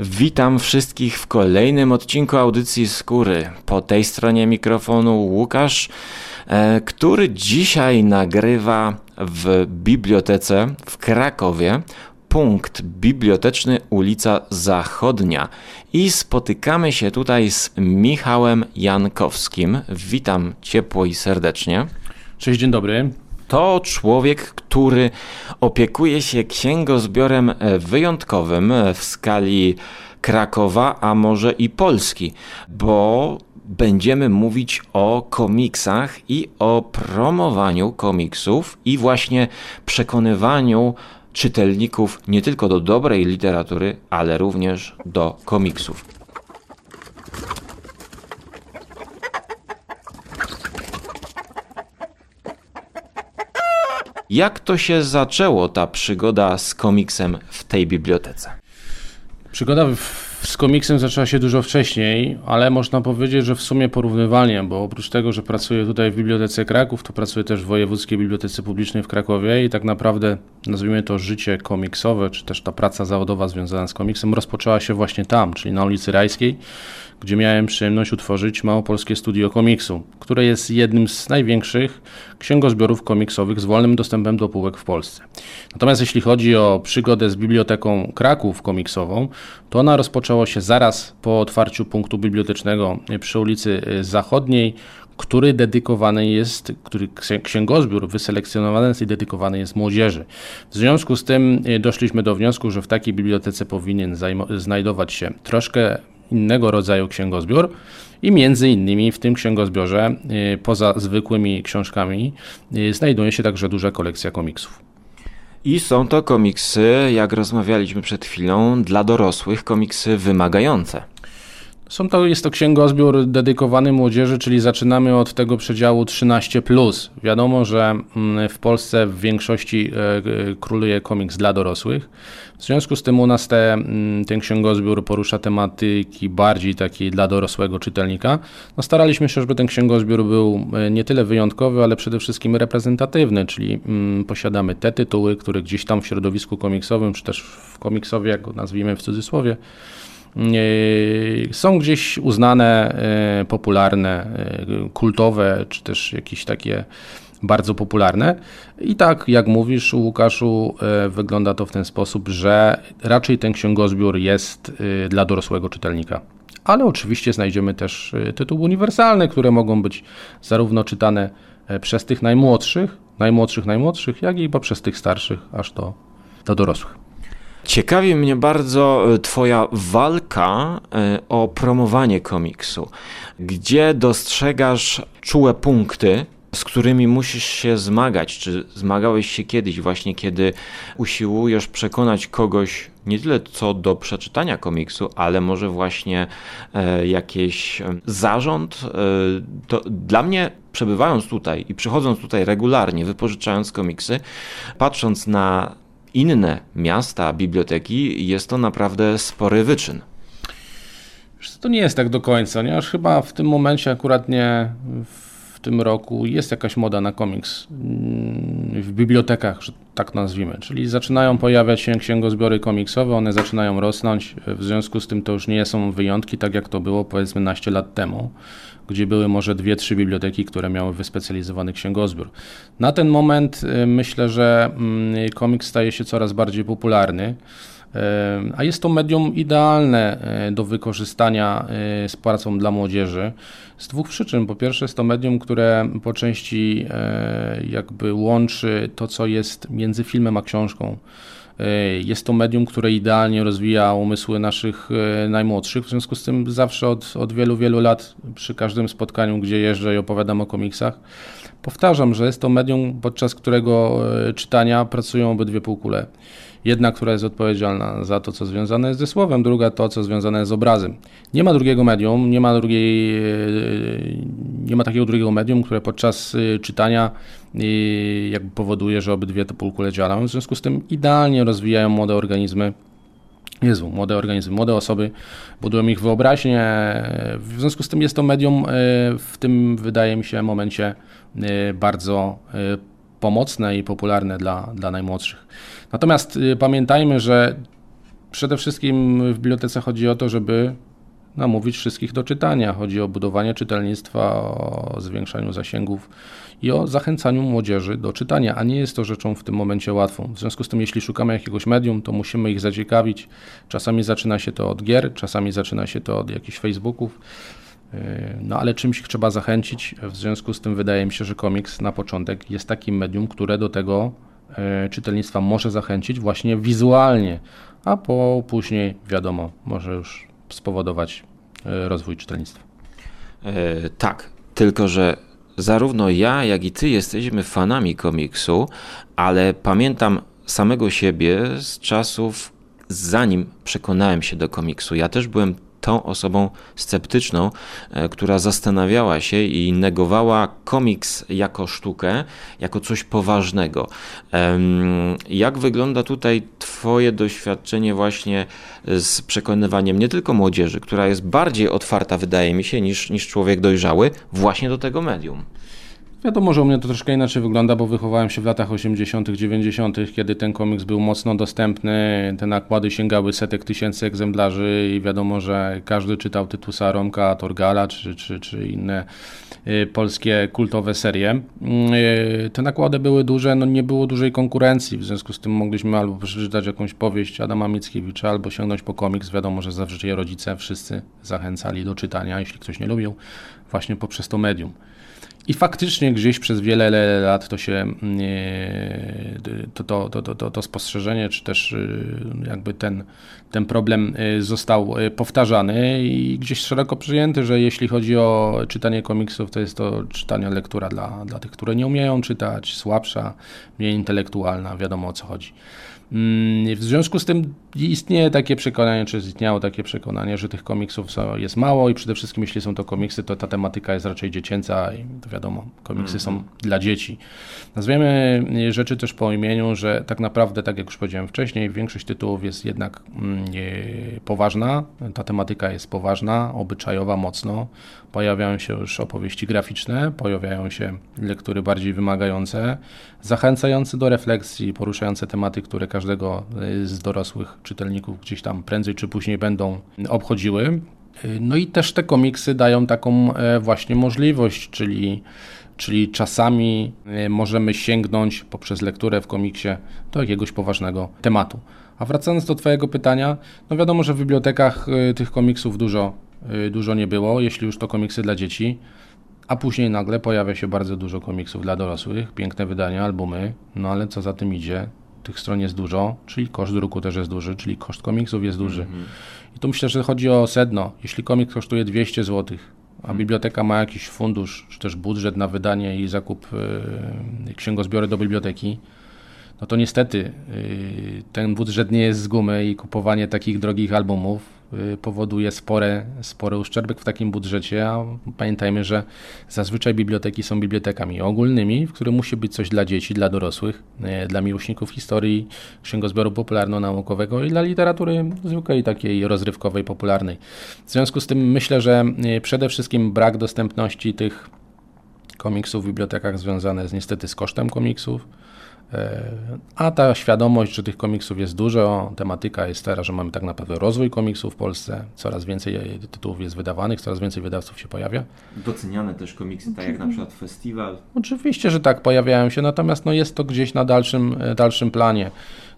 Witam wszystkich w kolejnym odcinku audycji Skóry. Po tej stronie mikrofonu Łukasz, e, który dzisiaj nagrywa w bibliotece w Krakowie. Punkt biblioteczny ulica Zachodnia. I spotykamy się tutaj z Michałem Jankowskim. Witam ciepło i serdecznie. Cześć, dzień dobry. To człowiek, który opiekuje się księgozbiorem e, wyjątkowym e, w skali Krakowa, a może i Polski, bo będziemy mówić o komiksach i o promowaniu komiksów i właśnie przekonywaniu czytelników nie tylko do dobrej literatury, ale również do komiksów. Jak to się zaczęło ta przygoda z komiksem w tej bibliotece? Przygoda z komiksem zaczęła się dużo wcześniej, ale można powiedzieć, że w sumie porównywalnie, bo oprócz tego, że pracuję tutaj w Bibliotece Kraków, to pracuję też w Wojewódzkiej Bibliotece Publicznej w Krakowie i tak naprawdę, nazwijmy to życie komiksowe, czy też ta praca zawodowa związana z komiksem rozpoczęła się właśnie tam, czyli na ulicy Rajskiej, gdzie miałem przyjemność utworzyć Małopolskie Studio Komiksu, które jest jednym z największych księgozbiorów komiksowych z wolnym dostępem do półek w Polsce. Natomiast jeśli chodzi o przygodę z Biblioteką Kraków komiksową, to ona rozpoczęła się zaraz po otwarciu punktu bibliotecznego przy ulicy Zachodniej, który dedykowany jest, który księgozbiór wyselekcjonowany jest i dedykowany jest młodzieży. W związku z tym doszliśmy do wniosku, że w takiej bibliotece powinien znajdować się troszkę innego rodzaju księgozbiór i między innymi w tym księgozbiorze y, poza zwykłymi książkami y, znajduje się także duża kolekcja komiksów. I są to komiksy, jak rozmawialiśmy przed chwilą, dla dorosłych, komiksy wymagające. Są to, jest to księgozbiór dedykowany młodzieży, czyli zaczynamy od tego przedziału 13. Wiadomo, że mm, w Polsce w większości e, e, króluje komiks dla dorosłych. W związku z tym u nas te, mm, ten księgozbiór porusza tematyki bardziej takiej dla dorosłego czytelnika. No staraliśmy się, żeby ten księgozbiór był e, nie tyle wyjątkowy, ale przede wszystkim reprezentatywny, czyli mm, posiadamy te tytuły, które gdzieś tam w środowisku komiksowym, czy też w komiksowie, jak go nazwijmy w cudzysłowie, są gdzieś uznane, e, popularne, e, kultowe, czy też jakieś takie bardzo popularne. I tak, jak mówisz, Łukaszu, e, wygląda to w ten sposób, że raczej ten księgozbiór jest dla dorosłego czytelnika. Ale oczywiście znajdziemy też tytuły uniwersalne, które mogą być zarówno czytane przez tych najmłodszych, najmłodszych, najmłodszych, jak i poprzez tych starszych, aż do, do dorosłych. Ciekawi mnie bardzo e, Twoja walka e, o promowanie komiksu, gdzie dostrzegasz czułe punkty, z którymi musisz się zmagać. Czy zmagałeś się kiedyś, właśnie kiedy usiłujesz przekonać kogoś nie tyle co do przeczytania komiksu, ale może właśnie e, jakiś zarząd? E, dla mnie, przebywając tutaj i przychodząc tutaj regularnie, wypożyczając komiksy, patrząc na inne miasta, biblioteki, jest to naprawdę spory wyczyn. To nie jest tak do końca, ponieważ chyba w tym momencie akurat nie w tym roku jest jakaś moda na komiks mm, w bibliotekach, że tak nazwijmy. Czyli zaczynają pojawiać się księgozbiory komiksowe, one zaczynają rosnąć. W związku z tym to już nie są wyjątki, tak jak to było powiedzmy naście lat temu, gdzie były może dwie, trzy biblioteki, które miały wyspecjalizowany księgozbiór. Na ten moment y, myślę, że mm, komiks staje się coraz bardziej popularny. A jest to medium idealne e, do wykorzystania e, z pracą dla młodzieży z dwóch przyczyn. Po pierwsze, jest to medium, które po części e, jakby łączy to, co jest między filmem a książką. Jest to medium, które idealnie rozwija umysły naszych najmłodszych. W związku z tym zawsze od, od wielu, wielu lat przy każdym spotkaniu, gdzie jeżdżę i opowiadam o komiksach, powtarzam, że jest to medium, podczas którego czytania pracują obydwie półkule. Jedna, która jest odpowiedzialna za to, co związane jest ze słowem, druga to, co związane jest z obrazem. Nie ma drugiego medium, nie ma drugiej, e, nie ma takiego drugiego medium, które podczas e, czytania e, jakby powoduje, że obydwie te półkule działają. W związku z tym idealnie rozwijają młode organizmy Jezu, młode organizmy, młode osoby, budują ich wyobraźnię. W związku z tym jest to medium w tym, wydaje mi się, momencie bardzo pomocne i popularne dla, dla najmłodszych. Natomiast y, pamiętajmy, że przede wszystkim w bibliotece chodzi o to, żeby namówić wszystkich do czytania. Chodzi o budowanie czytelnictwa, o zwiększaniu zasięgów i o zachęcaniu młodzieży do czytania, a nie jest to rzeczą w tym momencie łatwą. W związku z tym, jeśli szukamy jakiegoś medium, to musimy ich zaciekawić. Czasami zaczyna się to od gier, czasami zaczyna się to od jakichś Facebooków. Yy, no ale czymś trzeba zachęcić. W związku z tym wydaje mi się, że komiks na początek jest takim medium, które do tego yy, czytelnictwa może zachęcić właśnie wizualnie, a po później wiadomo, może już spowodować yy, rozwój czytelnictwa. E, tak, tylko że zarówno ja, jak i ty jesteśmy fanami komiksu, ale pamiętam samego siebie z czasów, zanim przekonałem się do komiksu. Ja też byłem tą osobą sceptyczną, e, która zastanawiała się i negowała komiks jako sztukę, jako coś poważnego. Jak wygląda tutaj Twoje doświadczenie właśnie z przekonywaniem nie tylko młodzieży, która jest bardziej otwarta, wydaje mi się, niż, niż człowiek dojrzały, właśnie do tego medium? Wiadomo, że u mnie to troszkę inaczej wygląda, bo wychowałem się w latach 80., 90., kiedy ten komiks był mocno dostępny, te nakłady sięgały setek tysięcy egzemplarzy i wiadomo, że każdy czytał Tytusa Romka, Torgala czy, czy, czy inne y, polskie kultowe serie. Y, te nakłady były duże, no nie było dużej konkurencji, w związku z tym mogliśmy albo przeczytać jakąś powieść Adama Mickiewicza, albo sięgnąć po komiks. Wiadomo, że zawsze rodzice wszyscy zachęcali do czytania, jeśli ktoś nie lubił, właśnie poprzez to medium. I faktycznie gdzieś przez wiele lat to się mm, to, to, to, to, to spostrzeżenie, czy też y, jakby ten, ten problem y, został y, powtarzany i gdzieś szeroko przyjęty, że jeśli chodzi o czytanie komiksów, to jest to czytanie lektura dla, dla tych, które nie umieją czytać, słabsza, mniej intelektualna, wiadomo o co chodzi. Mm, w związku z tym istnieje takie przekonanie, czy istniało takie przekonanie, że tych komiksów jest mało i przede wszystkim jeśli są to komiksy, to ta tematyka jest raczej dziecięca i to wiadomo, komiksy -hmm. są mhm. dla dzieci. Nazwiemy rzeczy też po imieniu, że tak naprawdę, tak jak już powiedziałem wcześniej, większość tytułów jest jednak mm, poważna, ta tematyka jest poważna, obyczajowa mocno, pojawiają się już opowieści graficzne, pojawiają się lektury bardziej wymagające, zachęcające do refleksji, poruszające tematy, które każdego z dorosłych czytelników gdzieś tam prędzej czy później będą obchodziły. No i też te komiksy dają taką e, właśnie możliwość, czyli, czyli czasami e, możemy sięgnąć poprzez lekturę w komiksie do jakiegoś poważnego tematu. A wracając do Twojego pytania, no wiadomo, że w bibliotekach e, tych komiksów dużo, dużo nie było, jeśli już to komiksy dla dzieci, a później nagle pojawia się bardzo dużo komiksów dla dorosłych, piękne wydania, albumy, no ale co za tym idzie, tych stron jest dużo, czyli koszt druku też jest duży, czyli koszt komiksów jest duży. Mm -hmm. I tu myślę, że chodzi o sedno. Jeśli komiks kosztuje 200 zł, a mhm. biblioteka ma jakiś fundusz, czy też budżet na wydanie i zakup yy, księgozbiory do biblioteki, no to niestety yy, ten budżet nie jest z gumy i kupowanie takich drogich albumów Y, powoduje spore, spory uszczerbek w takim budżecie, a pamiętajmy, że zazwyczaj biblioteki są bibliotekami ogólnymi, w których musi być coś dla dzieci, dla dorosłych, y, dla miłośników historii, księgozbioru popularno-naukowego i dla literatury zwykłej, takiej rozrywkowej, popularnej. W związku z tym myślę, że y, przede wszystkim brak dostępności tych komiksów w bibliotekach związane jest niestety z kosztem komiksów, a ta świadomość, że tych komiksów jest dużo, tematyka jest teraz, że mamy tak naprawdę rozwój komiksów w Polsce, coraz więcej tytułów jest wydawanych, coraz więcej wydawców się pojawia. Doceniane też komiksy, tak jak na przykład festiwal. Oczywiście, że tak, pojawiają się, natomiast no jest to gdzieś na dalszym, e, dalszym planie.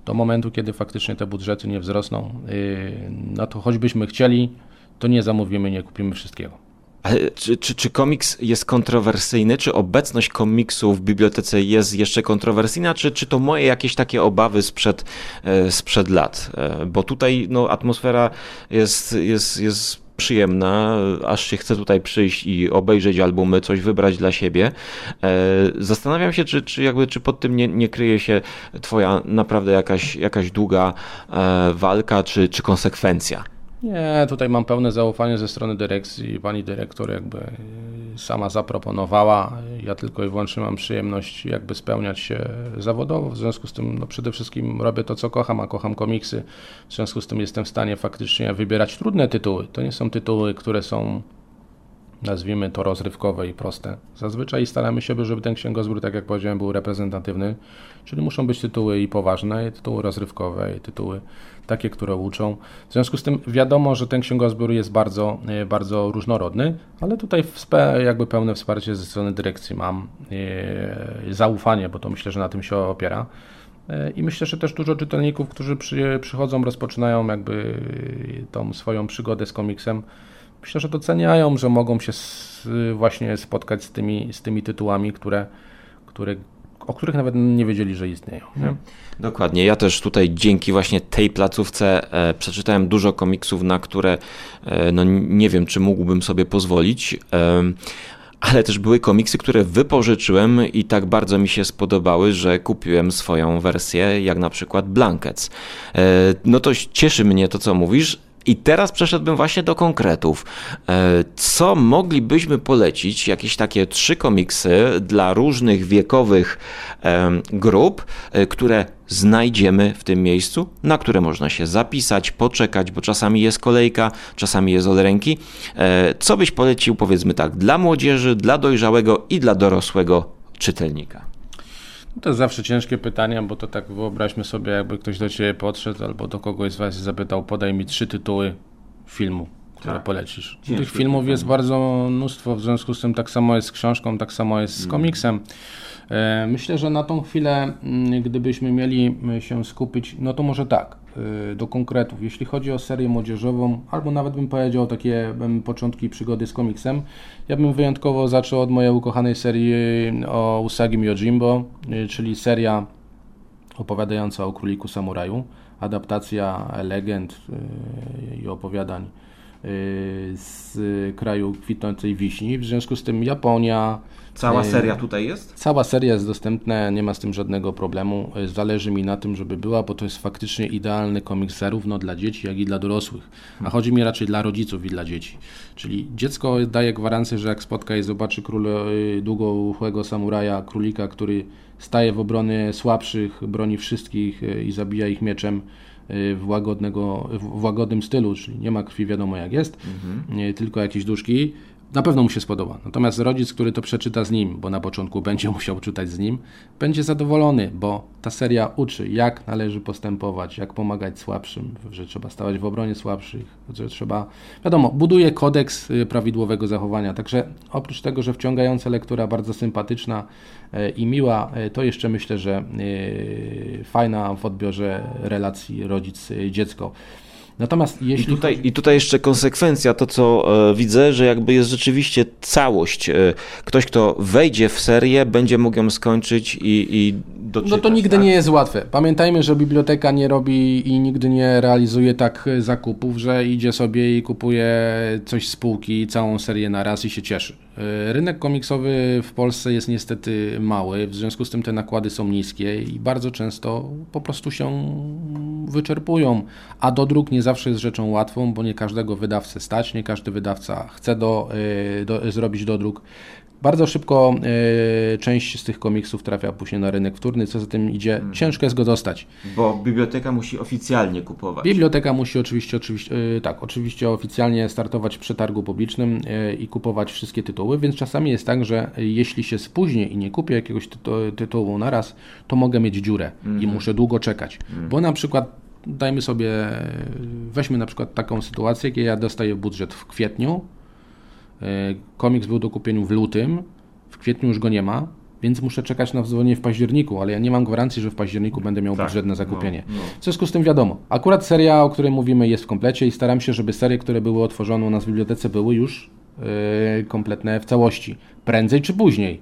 Do momentu, kiedy faktycznie te budżety nie wzrosną, y, no to choćbyśmy chcieli, to nie zamówimy, nie kupimy wszystkiego. Ale czy, czy, czy komiks jest kontrowersyjny? Czy obecność komiksu w bibliotece jest jeszcze kontrowersyjna? Czy, czy to moje jakieś takie obawy sprzed, e, sprzed lat? E, bo tutaj no, atmosfera jest, jest, jest przyjemna, aż się chce tutaj przyjść i obejrzeć albumy, coś wybrać dla siebie. E, zastanawiam się, czy, czy, jakby, czy pod tym nie, nie kryje się twoja naprawdę jakaś, jakaś długa walka, czy, czy konsekwencja. Nie, tutaj mam pełne zaufanie ze strony dyrekcji. Pani dyrektor jakby y, sama zaproponowała. Ja tylko i wyłącznie mam przyjemność jakby spełniać się zawodowo. W związku z tym no przede wszystkim robię to, co kocham, a kocham komiksy. W związku z tym jestem w stanie faktycznie wybierać trudne tytuły. To nie są tytuły, które są nazwijmy to rozrywkowe i proste. Zazwyczaj staramy się, żeby ten księgozbiór, tak jak powiedziałem, był reprezentatywny, czyli muszą być tytuły i poważne, i tytuły rozrywkowe, i tytuły takie, które uczą. W związku z tym wiadomo, że ten księgozbiór jest bardzo, e, bardzo różnorodny, ale tutaj jakby pełne wsparcie ze strony dyrekcji mam, e, zaufanie, bo to myślę, że na tym się opiera. E, I myślę, że też dużo czytelników, którzy przy, przychodzą, rozpoczynają jakby tą swoją przygodę z komiksem, myślę, że doceniają, że mogą się właśnie spotkać z tymi, z tymi tytułami, które, które o których nawet nie wiedzieli, że istnieją. Nie? Mhm. Dokładnie. Ja też tutaj dzięki właśnie tej placówce e, przeczytałem dużo komiksów, na które e, no, nie wiem, czy mógłbym sobie pozwolić. E, ale też były komiksy, które wypożyczyłem i tak bardzo mi się spodobały, że kupiłem swoją wersję, jak na przykład Blankets. E, no to cieszy mnie to, co mówisz. I teraz przeszedłbym właśnie do konkretów. E, co moglibyśmy polecić? Jakieś takie trzy komiksy dla różnych wiekowych grup, e, które znajdziemy w tym miejscu, na które można się zapisać, poczekać, bo czasami jest kolejka, czasami jest od ręki. E, co byś polecił, powiedzmy tak, dla młodzieży, dla dojrzałego i dla dorosłego czytelnika? No to jest zawsze ciężkie pytanie, bo to tak wyobraźmy sobie, jakby ktoś do Ciebie podszedł albo do kogoś z Was zapytał, podaj mi trzy tytuły filmu, które tak. polecisz. Ciężkie Tych filmów jest bardzo mnóstwo, w związku z tym tak samo jest z książką, tak samo jest z mm. komiksem. E, myślę, że na tą chwilę, mm, gdybyśmy mieli się skupić, no to może tak, e, do konkretów. Jeśli chodzi o serię młodzieżową, albo nawet bym powiedział takie początki przygody z komiksem, ja bym wyjątkowo zaczął od mojej ukochanej serii o Usagi Yojimbo, e, czyli seria opowiadająca o króliku samuraju, adaptacja legend i opowiadań z kraju kwitnącej wiśni. W związku z tym Japonia, Cała seria tutaj jest? Cała seria jest dostępna, nie ma z tym żadnego problemu. Zależy mi na tym, żeby była, bo to jest faktycznie idealny komiks zarówno dla dzieci, jak i dla dorosłych. A hmm. chodzi mi raczej dla rodziców i dla dzieci. Czyli dziecko daje gwarancję, że jak spotka i zobaczy król, y, długouchłego samuraja, królika, który staje w obronie słabszych, broni wszystkich y, i zabija ich mieczem, y, w, łagodnego, w łagodnym stylu, czyli nie ma krwi wiadomo jak jest, mhm. tylko jakieś duszki, na pewno mu się spodoba. Natomiast rodzic, który to przeczyta z nim, bo na początku będzie musiał czytać z nim, będzie zadowolony, bo ta seria uczy, jak należy postępować, jak pomagać słabszym, że trzeba stawać w obronie słabszych, że trzeba, wiadomo, buduje kodeks y, prawidłowego zachowania. Także oprócz tego, że wciągająca lektura, bardzo sympatyczna y, i miła, y, to jeszcze myślę, że fajna w odbiorze relacji rodzic-dziecko. Natomiast jeśli. I tutaj, chodzi... I tutaj jeszcze konsekwencja, to co e, widzę, że jakby jest rzeczywiście całość. E, ktoś, kto wejdzie w serię, będzie mógł ją skończyć i, i doczytać. No to nigdy tak? nie jest łatwe. Pamiętajmy, że biblioteka nie robi i nigdy nie realizuje tak zakupów, że idzie sobie i kupuje coś z półki, całą serię na raz i się cieszy. E, rynek komiksowy w Polsce jest niestety mały, w związku z tym te nakłady są niskie i bardzo często po prostu się wyczerpują, a dodruk nie zawsze jest rzeczą łatwą, bo nie każdego wydawcę stać, nie każdy wydawca chce do, e, do, zrobić dodruk. Bardzo szybko y, część z tych komiksów trafia później na rynek wtórny, co za tym idzie, hmm. ciężko jest go dostać. Bo biblioteka musi oficjalnie kupować. Biblioteka musi oczywiście, oczywiście y, tak, oczywiście oficjalnie startować w przetargu publicznym y, i kupować wszystkie tytuły, więc czasami jest tak, że jeśli się spóźnię i nie kupię jakiegoś tytu tytułu na raz, to mogę mieć dziurę i mhm. muszę długo czekać. Hmm. Bo na przykład dajmy sobie, weźmy na przykład taką sytuację, kiedy ja dostaję budżet w kwietniu, komiks był do kupienia w lutym, w kwietniu już go nie ma, więc muszę czekać na wzwolnienie w październiku, ale ja nie mam gwarancji, że w październiku będę miał tak, budżet na zakupienie. No, no. W związku z tym wiadomo, akurat seria, o której mówimy jest w komplecie i staram się, żeby serie, które były otworzone u nas w bibliotece były już yy, kompletne w całości, prędzej czy później.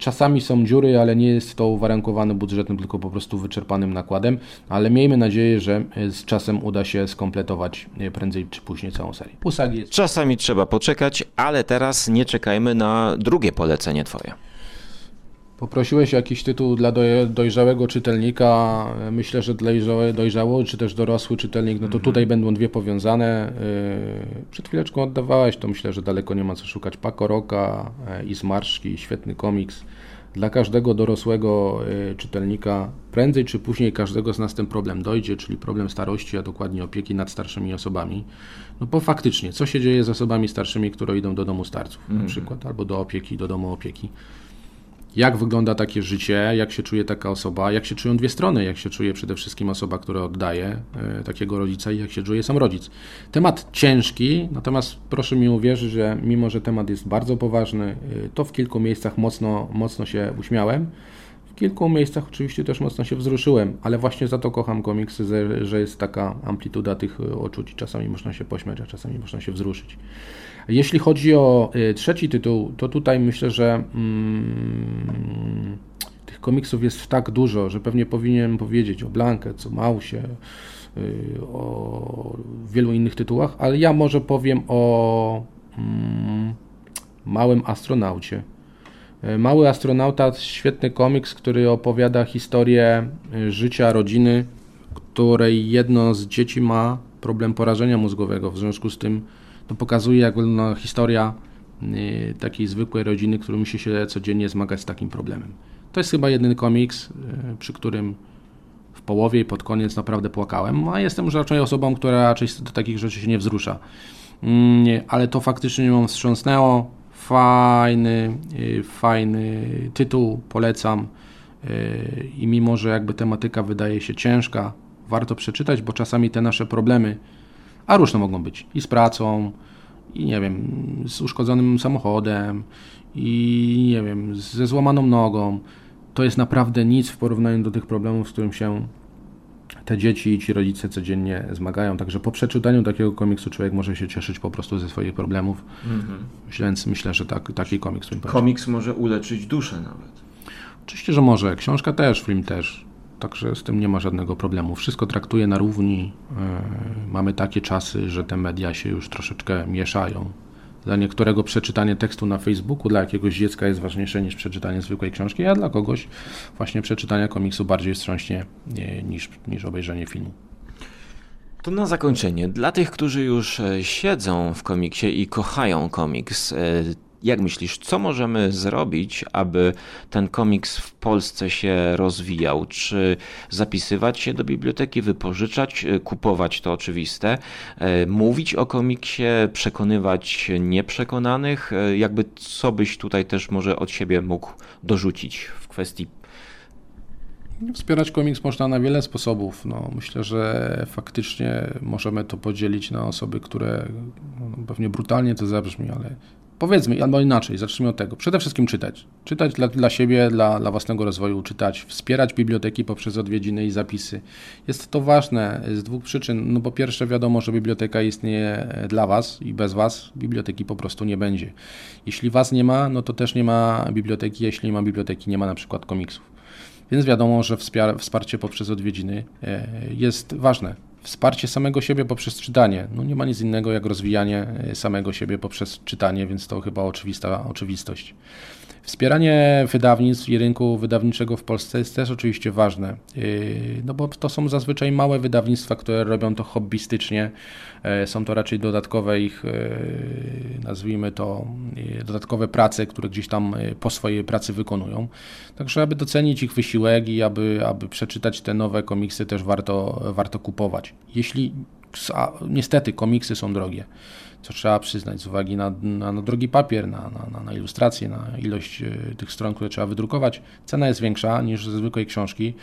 Czasami są dziury, ale nie jest to uwarunkowane budżetem, tylko po prostu wyczerpanym nakładem, ale miejmy nadzieję, że e, z czasem uda się skompletować e, prędzej czy później całą serię. Jest... Czasami trzeba poczekać, ale teraz nie czekajmy na drugie polecenie Twoje. Poprosiłeś o jakiś tytuł dla dojrzałego czytelnika. Myślę, że dla dojrzały, czy też dorosły czytelnik, no to mhm. tutaj będą dwie powiązane. Y, przed chwileczką oddawałeś, to myślę, że daleko nie ma co szukać. Paco Roka i Zmarszki, świetny komiks. Dla każdego dorosłego y, czytelnika prędzej czy później każdego z nas ten problem dojdzie, czyli problem starości, a dokładnie opieki nad starszymi osobami. No bo faktycznie, co się dzieje z osobami starszymi, które idą do domu starców na mhm. przykład, albo do opieki, do domu opieki jak wygląda takie życie, jak się czuje taka osoba, jak się czują dwie strony, jak się czuje przede wszystkim osoba, która oddaje e, takiego rodzica i jak się czuje sam rodzic. Temat ciężki, natomiast proszę mi uwierzyć, że mimo, że temat jest bardzo poważny, e, to w kilku miejscach mocno, mocno się uśmiałem. W kilku miejscach oczywiście też mocno się wzruszyłem, ale właśnie za to kocham komiksy, że jest taka amplituda tych e, oczuć. Czasami można się pośmiać, a czasami można się wzruszyć. Jeśli chodzi o y, trzeci tytuł, to tutaj myślę, że mm, tych komiksów jest tak dużo, że pewnie powinienem powiedzieć o Blanket, o Mausie, y, o wielu innych tytułach, ale ja może powiem o mm, Małym Astronaucie. Y, Mały Astronauta świetny komiks, który opowiada historię życia rodziny, której jedno z dzieci ma problem porażenia mózgowego. W związku z tym to pokazuje jak wygląda historia y, takiej zwykłej rodziny, która musi się codziennie zmagać z takim problemem. To jest chyba jedyny komiks, przy którym w połowie i pod koniec naprawdę płakałem, a jestem już raczej osobą, która raczej do takich rzeczy się nie wzrusza. Mm, ale to faktycznie ją wstrząsnęło. Fajny, y, fajny tytuł, polecam. I mimo, że jakby tematyka wydaje się ciężka, warto przeczytać, bo czasami te nasze problemy a różne mogą być. I z pracą, i nie wiem, z uszkodzonym samochodem, i nie wiem, ze złamaną nogą. To jest naprawdę nic w porównaniu do tych problemów, z którym się te dzieci i ci rodzice codziennie zmagają. Także po przeczytaniu takiego komiksu człowiek może się cieszyć po prostu ze swoich problemów. Mhm. Więc myślę, że tak, taki komiks. Komiks może uleczyć duszę nawet. Oczywiście, że może. Książka też, film też. Także z tym nie ma żadnego problemu. Wszystko traktuje na równi. E, mamy takie czasy, że te media się już troszeczkę mieszają. Dla niektórego przeczytanie tekstu na Facebooku dla jakiegoś dziecka jest ważniejsze niż przeczytanie zwykłej książki, a dla kogoś właśnie przeczytanie komiksu bardziej wstrząśnie niż, niż obejrzenie filmu. To na zakończenie, dla tych, którzy już e, siedzą w komiksie i kochają komiks, e, jak myślisz, co możemy zrobić, aby ten komiks w Polsce się rozwijał? Czy zapisywać się do biblioteki, wypożyczać, e, kupować to oczywiste, e, mówić o komiksie, przekonywać nieprzekonanych? E, jakby co byś tutaj też może od siebie mógł dorzucić w kwestii Wspierać komiks można na wiele sposobów. No, myślę, że faktycznie możemy to podzielić na osoby, które no, pewnie brutalnie to zabrzmi, ale powiedzmy, albo inaczej, zacznijmy od tego. Przede wszystkim czytać. Czytać dla, dla siebie, dla, dla własnego rozwoju, czytać, wspierać biblioteki poprzez odwiedziny i zapisy. Jest to ważne z dwóch przyczyn. No po pierwsze wiadomo, że biblioteka istnieje dla Was i bez Was biblioteki po prostu nie będzie. Jeśli Was nie ma, no to też nie ma biblioteki, jeśli nie ma biblioteki, nie ma na przykład komiksów. Więc wiadomo, że wsparcie poprzez odwiedziny e, jest ważne wsparcie samego siebie poprzez czytanie. No nie ma nic innego jak rozwijanie e, samego siebie poprzez czytanie, więc to chyba oczywista oczywistość. Wspieranie wydawnictw i rynku wydawniczego w Polsce jest też oczywiście ważne, yy, no bo to są zazwyczaj małe wydawnictwa, które robią to hobbystycznie. Yy, są to raczej dodatkowe ich, yy, nazwijmy to, dodatkowe prace, które gdzieś tam po swojej pracy wykonują. Także, aby docenić ich wysiłek i aby, aby przeczytać te nowe komiksy, też warto, warto kupować. Jeśli niestety komiksy są drogie co trzeba przyznać z uwagi na, na, na drogi papier, na, na, na ilustrację, na ilość e, tych stron, które trzeba wydrukować. Cena jest większa niż ze zwykłej książki.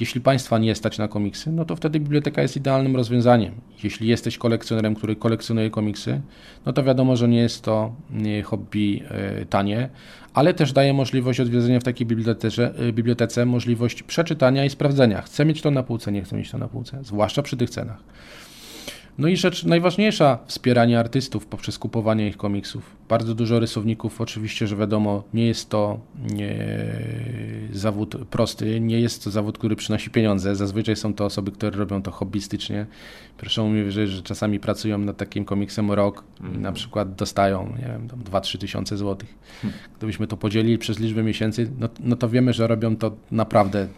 Jeśli Państwa nie stać na komiksy, no to wtedy biblioteka jest idealnym rozwiązaniem. Jeśli jesteś kolekcjonerem, który kolekcjonuje komiksy, no to wiadomo, że nie jest to hobby e, tanie, ale też daje możliwość odwiedzenia w takiej bibliotece, e, bibliotece, możliwość przeczytania i sprawdzenia. Chcę mieć to na półce, nie chcę mieć to na półce, zwłaszcza przy tych cenach. No i rzecz najważniejsza, wspieranie artystów poprzez kupowanie ich komiksów. Bardzo dużo rysowników, oczywiście, że wiadomo, nie jest to nie, zawód prosty, nie jest to zawód, który przynosi pieniądze. Zazwyczaj są to osoby, które robią to hobbystycznie. Proszę mi wierzyć, że czasami pracują nad takim komiksem rok mm. i na przykład dostają, nie wiem, 2-3 tysiące złotych. Hmm. Gdybyśmy to podzielili przez liczbę miesięcy, no, no to wiemy, że robią to naprawdę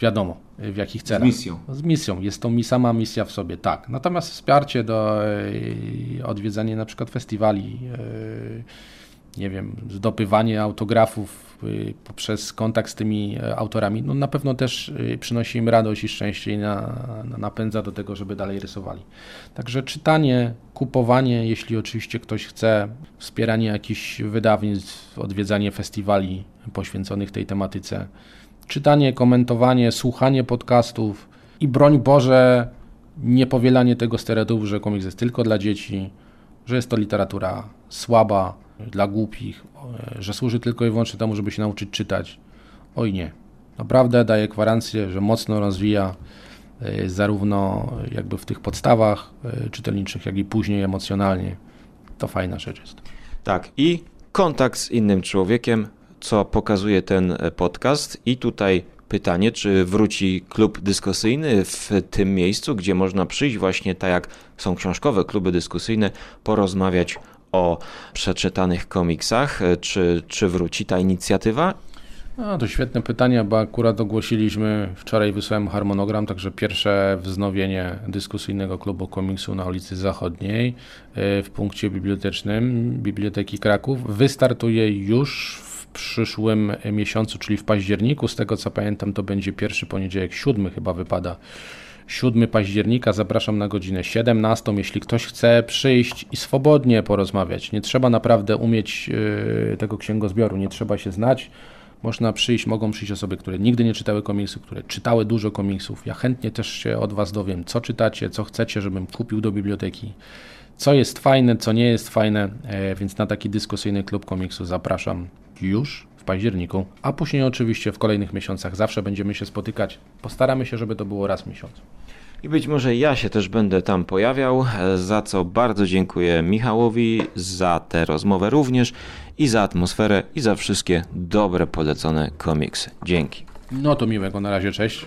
wiadomo w jakich celach. Z misją. Z misją. Jest to mi sama misja w sobie, tak. Natomiast wsparcie do e, odwiedzania na przykład festiwali, e, nie wiem, zdopywanie autografów poprzez kontakt z tymi autorami, no na pewno też przynosi im radość i szczęście i na, na napędza do tego, żeby dalej rysowali. Także czytanie, kupowanie, jeśli oczywiście ktoś chce, wspieranie jakichś wydawnictw, odwiedzanie festiwali poświęconych tej tematyce, czytanie, komentowanie, słuchanie podcastów i broń Boże, nie powielanie tego stereotypu, że komiks jest tylko dla dzieci, że jest to literatura słaba, dla głupich, że służy tylko i wyłącznie temu, żeby się nauczyć czytać. Oj nie. Naprawdę daje gwarancję, że mocno rozwija e, zarówno jakby w tych podstawach e, czytelniczych, jak i później emocjonalnie. To fajna rzecz jest. Tak, i kontakt z innym człowiekiem, co pokazuje ten e, podcast. I tutaj pytanie, czy wróci klub dyskusyjny w tym miejscu, gdzie można przyjść właśnie tak jak są książkowe kluby dyskusyjne, porozmawiać o przeczytanych komiksach, e, czy, czy wróci ta inicjatywa? No, to świetne pytanie, bo akurat ogłosiliśmy, wczoraj wysłałem harmonogram, także pierwsze wznowienie dyskusyjnego klubu komiksu na ulicy Zachodniej e, w punkcie bibliotecznym Biblioteki Kraków wystartuje już przyszłym miesiącu, czyli w październiku. Z tego co pamiętam, to będzie pierwszy poniedziałek, siódmy chyba wypada. 7 października zapraszam na godzinę 17. Jeśli ktoś chce przyjść i swobodnie porozmawiać, nie trzeba naprawdę umieć yy, tego księgozbioru, nie trzeba się znać. Można przyjść, mogą przyjść osoby, które nigdy nie czytały komiksów, które czytały dużo komiksów. Ja chętnie też się od Was dowiem, co czytacie, co chcecie, żebym kupił do biblioteki, co jest fajne, co nie jest fajne, e, więc na taki dyskusyjny klub komiksu zapraszam już w październiku, a później oczywiście w kolejnych miesiącach zawsze będziemy się spotykać. Postaramy się, żeby to było raz w miesiącu. I być może ja się też będę tam pojawiał, za co bardzo dziękuję Michałowi za tę rozmowę również i za atmosferę i za wszystkie dobre polecone komiksy. Dzięki. No to miłego, na razie, cześć.